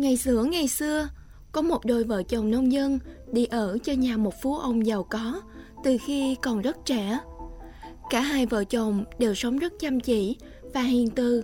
Ngày xưa ngày xưa, có một đôi vợ chồng nông dân đi ở cho nhà một phú ông giàu có từ khi còn rất trẻ. Cả hai vợ chồng đều sống rất chăm chỉ và hiền từ,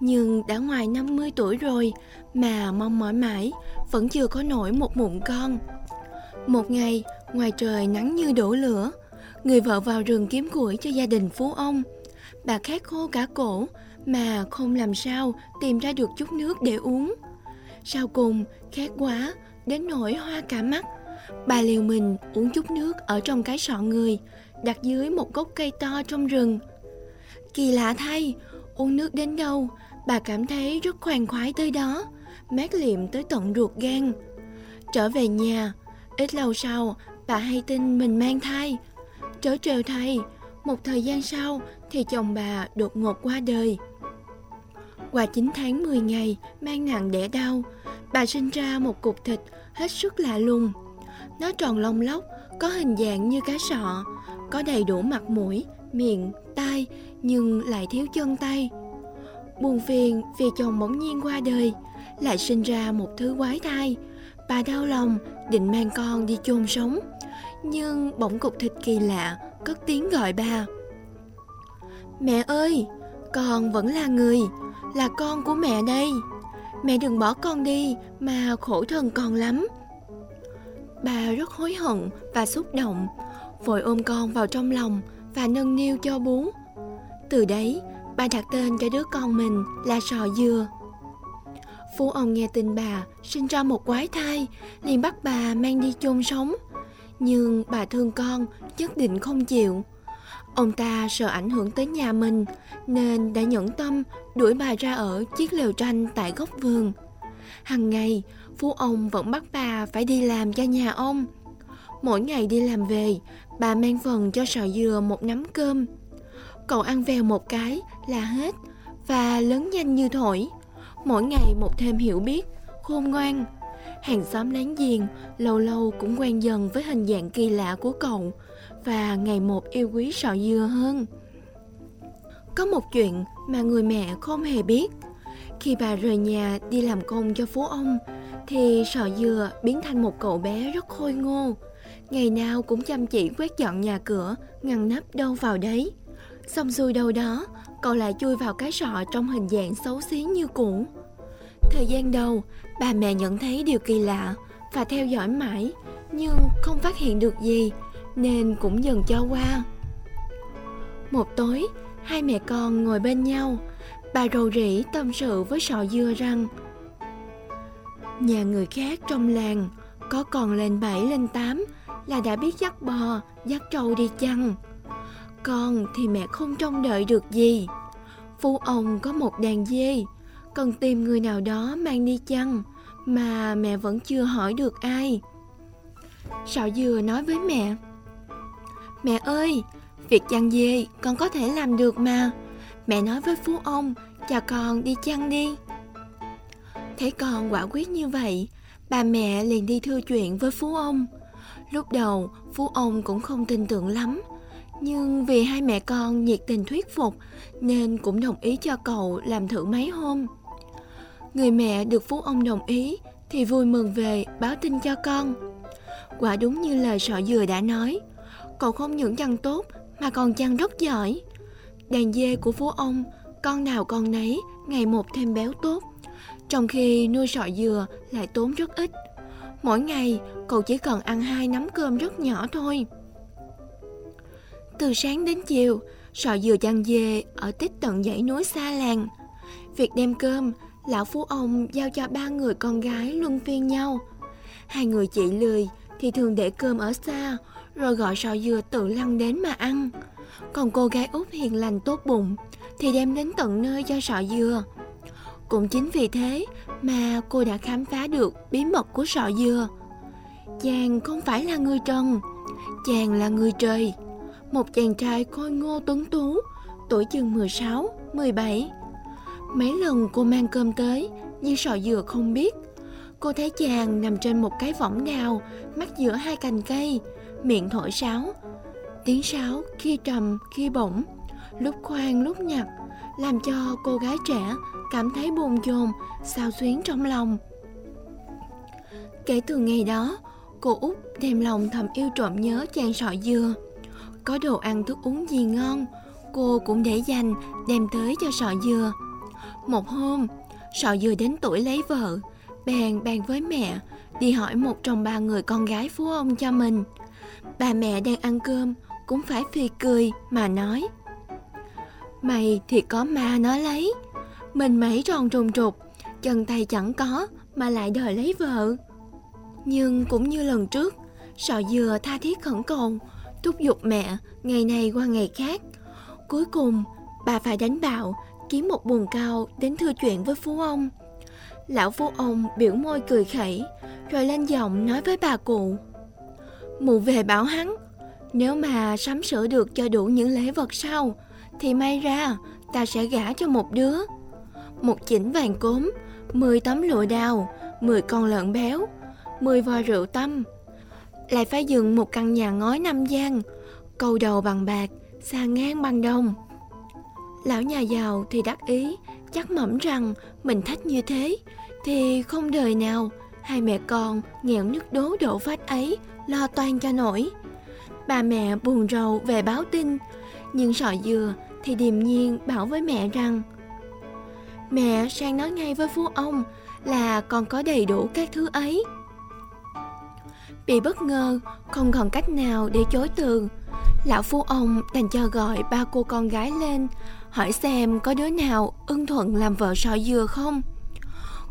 nhưng đã ngoài 50 tuổi rồi mà mong mỏi mãi vẫn chưa có nổi một mụn con. Một ngày, ngoài trời nắng như đổ lửa, người vợ vào rừng kiếm củi cho gia đình phú ông. Bà khát khô cả cổ mà không làm sao tìm ra được chút nước để uống. Sau cùng, khát quá, đến nỗi hoa cả mắt. Bà liều mình uống chút nước ở trong cái sọ người, đặt dưới một gốc cây to trong rừng. Kỳ lạ thay, uống nước đến đâu, bà cảm thấy rất khoan khoái tới đó, mát liệm tới tận ruột gan. Trở về nhà, ít lâu sau, bà hay tin mình mang thai. Trở trèo thay, một thời gian sau thì chồng bà đột ngột qua đời. Qua 9 tháng 10 ngày, mang nặng đẻ đau, bà sinh ra một cục thịt hết sức lạ lùng. Nó tròn lông lóc, có hình dạng như cá sọ, có đầy đủ mặt mũi, miệng, tai, nhưng lại thiếu chân tay. Buồn phiền vì chồng bỗng nhiên qua đời, lại sinh ra một thứ quái thai. Bà đau lòng, định mang con đi chôn sống. Nhưng bỗng cục thịt kỳ lạ, cất tiếng gọi bà. Mẹ ơi, con vẫn là người, là con của mẹ đây. Mẹ đừng bỏ con đi mà khổ thân con lắm. Bà rất hối hận và xúc động, vội ôm con vào trong lòng và nâng niu cho bú. Từ đấy, bà đặt tên cho đứa con mình là Sò Dừa. Phú ông nghe tin bà sinh ra một quái thai, liền bắt bà mang đi chôn sống. Nhưng bà thương con, nhất định không chịu. Ông ta sợ ảnh hưởng tới nhà mình, nên đã nhẫn tâm đuổi bà ra ở chiếc lều tranh tại góc vườn. Hằng ngày, phú ông vẫn bắt bà phải đi làm cho nhà ông. Mỗi ngày đi làm về, bà mang phần cho sò dừa một nắm cơm. Cậu ăn vèo một cái là hết và lớn nhanh như thổi. Mỗi ngày một thêm hiểu biết, khôn ngoan. Hàng xóm láng giềng lâu lâu cũng quen dần với hình dạng kỳ lạ của cậu và ngày một yêu quý sọ dừa hơn. Có một chuyện mà người mẹ không hề biết. Khi bà rời nhà đi làm công cho phú ông, thì sọ dừa biến thành một cậu bé rất khôi ngô. Ngày nào cũng chăm chỉ quét dọn nhà cửa, ngăn nắp đâu vào đấy. Xong xuôi đâu đó, cậu lại chui vào cái sọ trong hình dạng xấu xí như cũ. Thời gian đầu, bà mẹ nhận thấy điều kỳ lạ và theo dõi mãi, nhưng không phát hiện được gì, nên cũng dần cho qua. Một tối, hai mẹ con ngồi bên nhau, bà rầu rĩ tâm sự với sọ dưa rằng Nhà người khác trong làng có còn lên bảy lên tám là đã biết dắt bò, dắt trâu đi chăng. Con thì mẹ không trông đợi được gì. phu ông có một đàn dê, cần tìm người nào đó mang đi chăng mà mẹ vẫn chưa hỏi được ai. Sọ dừa nói với mẹ Mẹ ơi, việc chăn dê con có thể làm được mà. Mẹ nói với Phú ông, cho con đi chăn đi. Thấy con quả quyết như vậy, bà mẹ liền đi thưa chuyện với Phú ông. Lúc đầu, Phú ông cũng không tin tưởng lắm, nhưng vì hai mẹ con nhiệt tình thuyết phục nên cũng đồng ý cho cậu làm thử mấy hôm. Người mẹ được Phú ông đồng ý thì vui mừng về báo tin cho con. Quả đúng như lời sọ dừa đã nói, cậu không những chăn tốt mà còn chăn rất giỏi. Đàn dê của phú ông, con nào con nấy, ngày một thêm béo tốt. Trong khi nuôi sọ dừa lại tốn rất ít. Mỗi ngày, cậu chỉ cần ăn hai nắm cơm rất nhỏ thôi. Từ sáng đến chiều, sọ dừa chăn dê ở tích tận dãy núi xa làng. Việc đem cơm, lão phú ông giao cho ba người con gái luân phiên nhau. Hai người chị lười thì thường để cơm ở xa, rồi gọi sò dừa tự lăn đến mà ăn. Còn cô gái út hiền lành tốt bụng thì đem đến tận nơi cho sọ dừa. Cũng chính vì thế mà cô đã khám phá được bí mật của sọ dừa. Chàng không phải là người trần, chàng là người trời. Một chàng trai khôi ngô tuấn tú, tuổi chừng 16, 17. Mấy lần cô mang cơm tới, nhưng sọ dừa không biết. Cô thấy chàng nằm trên một cái võng đào, mắt giữa hai cành cây, miệng thổi sáo. Tiếng sáo khi trầm khi bổng, lúc khoan lúc nhặt, làm cho cô gái trẻ cảm thấy buồn chồn, sao xuyến trong lòng. Kể từ ngày đó, cô út đem lòng thầm yêu trộm nhớ chàng sọ dừa. Có đồ ăn thức uống gì ngon, cô cũng để dành đem tới cho sọ dừa. Một hôm, sọ dừa đến tuổi lấy vợ, bèn bàn với mẹ đi hỏi một trong ba người con gái phú ông cho mình. Bà mẹ đang ăn cơm, cũng phải phì cười mà nói. Mày thì có ma nó lấy, Mình mấy tròn trùng trục, Chân tay chẳng có mà lại đòi lấy vợ. Nhưng cũng như lần trước, Sọ dừa tha thiết khẩn cầu, Thúc giục mẹ ngày này qua ngày khác. Cuối cùng, bà phải đánh bạo, Kiếm một buồn cao đến thưa chuyện với phú ông. Lão phú ông biểu môi cười khẩy, Rồi lên giọng nói với bà cụ. Mụ về bảo hắn, Nếu mà sắm sửa được cho đủ những lễ vật sau, Thì may ra ta sẽ gả cho một đứa. Một chỉnh vàng cốm, Mười tấm lụa đào, Mười con lợn béo, Mười vò rượu tâm. Lại phải dựng một căn nhà ngói năm gian Cầu đầu bằng bạc, Xa ngang bằng đồng. Lão nhà giàu thì đắc ý, Chắc mẩm rằng mình thách như thế, Thì không đời nào Hai mẹ con nghèo nước đố đổ vách ấy lo toan cho nổi. Bà mẹ buồn rầu về báo tin, nhưng sọ dừa thì điềm nhiên bảo với mẹ rằng Mẹ sang nói ngay với phú ông là còn có đầy đủ các thứ ấy. Bị bất ngờ, không còn cách nào để chối từ. Lão phú ông đành cho gọi ba cô con gái lên, hỏi xem có đứa nào ưng thuận làm vợ sọ dừa không.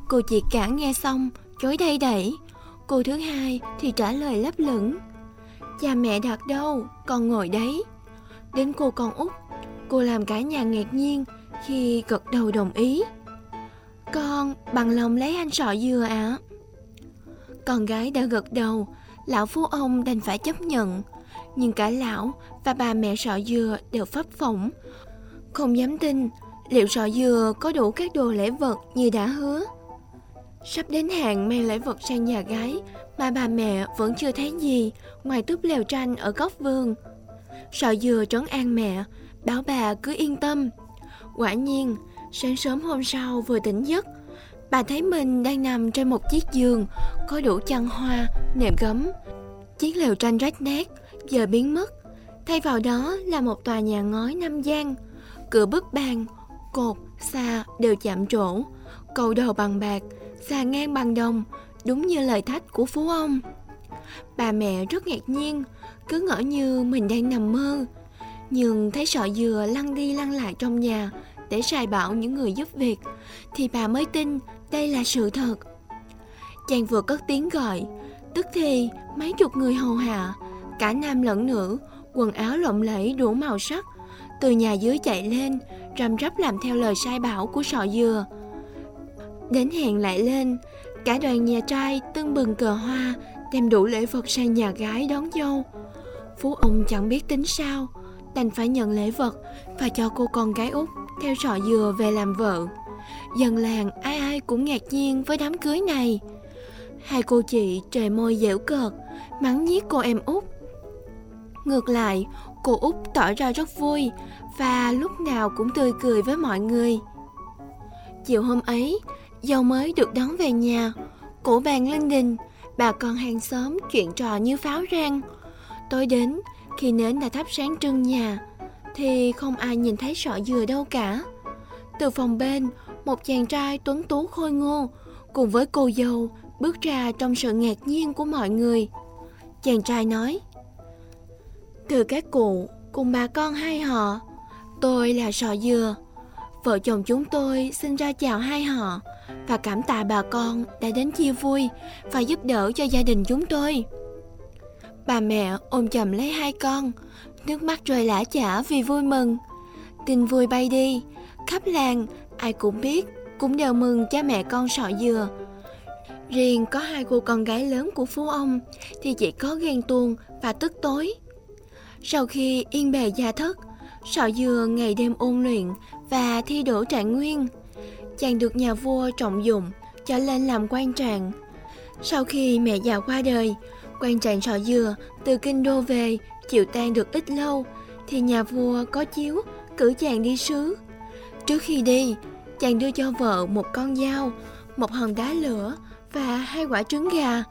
Cô chị cả nghe xong, chối đây đẩy, Cô thứ hai thì trả lời lấp lửng. Cha mẹ đặt đâu, con ngồi đấy. Đến cô con út Cô làm cả nhà ngạc nhiên khi gật đầu đồng ý. Con bằng lòng lấy anh sọ dừa ạ. À? Con gái đã gật đầu Lão phú ông đành phải chấp nhận. Nhưng cả lão và bà mẹ sọ dừa đều phấp phỏng. Không dám tin liệu sọ dừa có đủ các đồ lễ vật như đã hứa. Sắp đến hàng mang lễ vật sang nhà gái mà bà mẹ vẫn chưa thấy gì ngoài túp lều tranh ở góc vườn. Sợ dừa trấn an mẹ, bảo bà cứ yên tâm. Quả nhiên, sáng sớm hôm sau vừa tỉnh giấc, bà thấy mình đang nằm trên một chiếc giường có đủ chăn hoa, nệm gấm. Chiếc lều tranh rách nát giờ biến mất, thay vào đó là một tòa nhà ngói năm gian, cửa bức bàn, cột, xa đều chạm trổ, cầu đầu bằng bạc, xà ngang bằng đồng, đúng như lời thách của phú ông. Bà mẹ rất ngạc nhiên, cứ ngỡ như mình đang nằm mơ. Nhưng thấy sọ dừa lăn đi lăn lại trong nhà để sai bảo những người giúp việc, thì bà mới tin đây là sự thật. Chàng vừa cất tiếng gọi, tức thì mấy chục người hầu hạ, cả nam lẫn nữ, quần áo lộng lẫy đủ màu sắc, từ nhà dưới chạy lên, rầm rắp làm theo lời sai bảo của sọ dừa. Đến hẹn lại lên, cả đoàn nhà trai tưng bừng cờ hoa, đem đủ lễ vật sang nhà gái đón dâu. Phú ông chẳng biết tính sao, đành phải nhận lễ vật và cho cô con gái út theo sọ dừa về làm vợ. Dân làng ai ai cũng ngạc nhiên với đám cưới này. Hai cô chị trề môi dẻo cợt, mắng nhiếc cô em út. Ngược lại, cô út tỏ ra rất vui và lúc nào cũng tươi cười với mọi người. Chiều hôm ấy, Dâu mới được đón về nhà, cổ bàn lên đình, bà con hàng xóm chuyện trò như pháo rang. Tối đến, khi nến đã thắp sáng trưng nhà, thì không ai nhìn thấy sọ dừa đâu cả. Từ phòng bên, một chàng trai tuấn tú khôi ngô, cùng với cô dâu, bước ra trong sự ngạc nhiên của mọi người. Chàng trai nói, Từ các cụ, cùng bà con hai họ, tôi là sọ dừa. Vợ chồng chúng tôi xin ra chào hai họ, và cảm tạ bà con đã đến chia vui và giúp đỡ cho gia đình chúng tôi. Bà mẹ ôm chầm lấy hai con, nước mắt rơi lã chả vì vui mừng. Tin vui bay đi, khắp làng ai cũng biết, cũng đều mừng cha mẹ con sọ dừa. Riêng có hai cô con gái lớn của phú ông thì chỉ có ghen tuông và tức tối. Sau khi yên bề gia thất, sọ dừa ngày đêm ôn luyện và thi đỗ trạng nguyên – chàng được nhà vua trọng dụng cho lên làm quan trạng. Sau khi mẹ già qua đời, quan trạng sọ dừa từ kinh đô về chịu tan được ít lâu thì nhà vua có chiếu cử chàng đi sứ. Trước khi đi, chàng đưa cho vợ một con dao, một hòn đá lửa và hai quả trứng gà.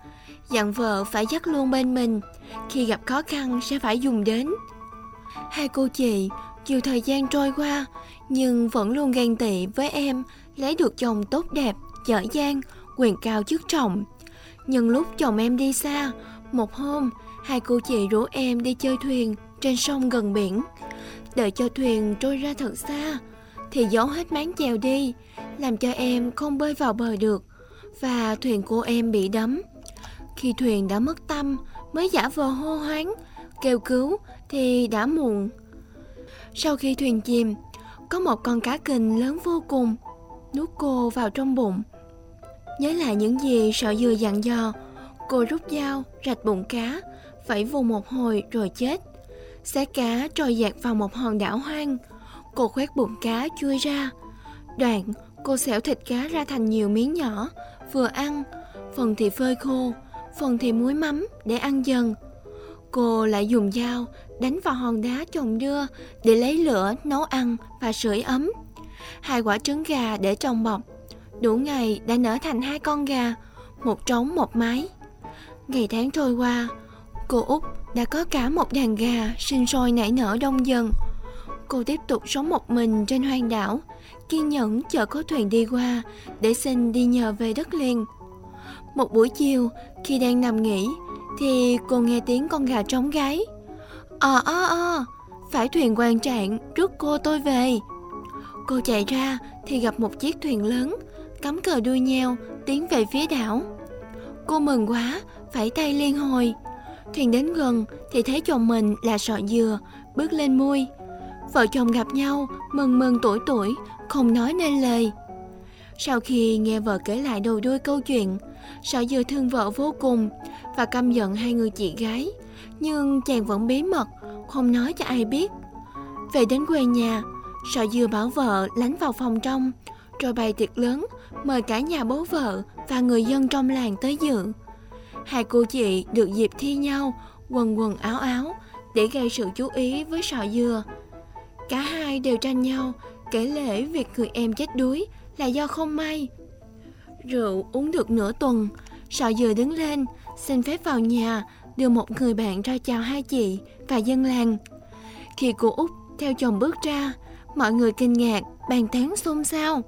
Dặn vợ phải dắt luôn bên mình, khi gặp khó khăn sẽ phải dùng đến. Hai cô chị, dù thời gian trôi qua, nhưng vẫn luôn ghen tị với em lấy được chồng tốt đẹp, giỏi giang, quyền cao chức trọng. Nhưng lúc chồng em đi xa, một hôm, hai cô chị rủ em đi chơi thuyền trên sông gần biển. Đợi cho thuyền trôi ra thật xa, thì gió hết máng chèo đi, làm cho em không bơi vào bờ được và thuyền của em bị đắm. Khi thuyền đã mất tâm mới giả vờ hô hoáng, kêu cứu thì đã muộn. Sau khi thuyền chìm, có một con cá kình lớn vô cùng, nuốt cô vào trong bụng. Nhớ lại những gì sợ dừa dặn dò, cô rút dao, rạch bụng cá, phải vùng một hồi rồi chết. Xé cá trôi dạt vào một hòn đảo hoang. Cô khoét bụng cá chui ra. Đoạn, cô xẻo thịt cá ra thành nhiều miếng nhỏ, vừa ăn, phần thì phơi khô, phần thì muối mắm để ăn dần. Cô lại dùng dao đánh vào hòn đá trồng đưa để lấy lửa nấu ăn và sưởi ấm. Hai quả trứng gà để trong bọc. Đủ ngày đã nở thành hai con gà, một trống một mái. Ngày tháng trôi qua, cô Út đã có cả một đàn gà sinh sôi nảy nở đông dần. Cô tiếp tục sống một mình trên hoang đảo, kiên nhẫn chờ có thuyền đi qua để xin đi nhờ về đất liền. Một buổi chiều, khi đang nằm nghỉ, thì cô nghe tiếng con gà trống gáy. Ờ ờ ờ phải thuyền quan trạng rước cô tôi về. Cô chạy ra thì gặp một chiếc thuyền lớn, cắm cờ đuôi nheo tiến về phía đảo. Cô mừng quá, phải tay liên hồi. Thuyền đến gần thì thấy chồng mình là sọ dừa, bước lên môi. Vợ chồng gặp nhau, mừng mừng tuổi tuổi, không nói nên lời. Sau khi nghe vợ kể lại đầu đuôi câu chuyện, Sở dừa thương vợ vô cùng và căm giận hai người chị gái. Nhưng chàng vẫn bí mật, không nói cho ai biết. Về đến quê nhà, Sở dừa bảo vợ lánh vào phòng trong, rồi bày tiệc lớn, mời cả nhà bố vợ và người dân trong làng tới dự. Hai cô chị được dịp thi nhau, quần quần áo áo, để gây sự chú ý với sọ dừa. Cả hai đều tranh nhau kể lễ việc người em chết đuối là do không may. Rượu uống được nửa tuần, sọ dừa đứng lên, xin phép vào nhà, đưa một người bạn ra chào hai chị và dân làng. Khi cô Út theo chồng bước ra, mọi người kinh ngạc, bàn tán xôn xao.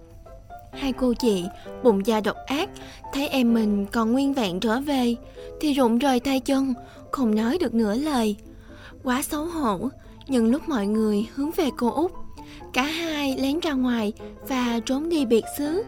Hai cô chị, bụng da độc ác, thấy em mình còn nguyên vẹn trở về, thì rụng rời tay chân, không nói được nửa lời. Quá xấu hổ, nhưng lúc mọi người hướng về cô Út, cả hai lén ra ngoài và trốn đi biệt xứ.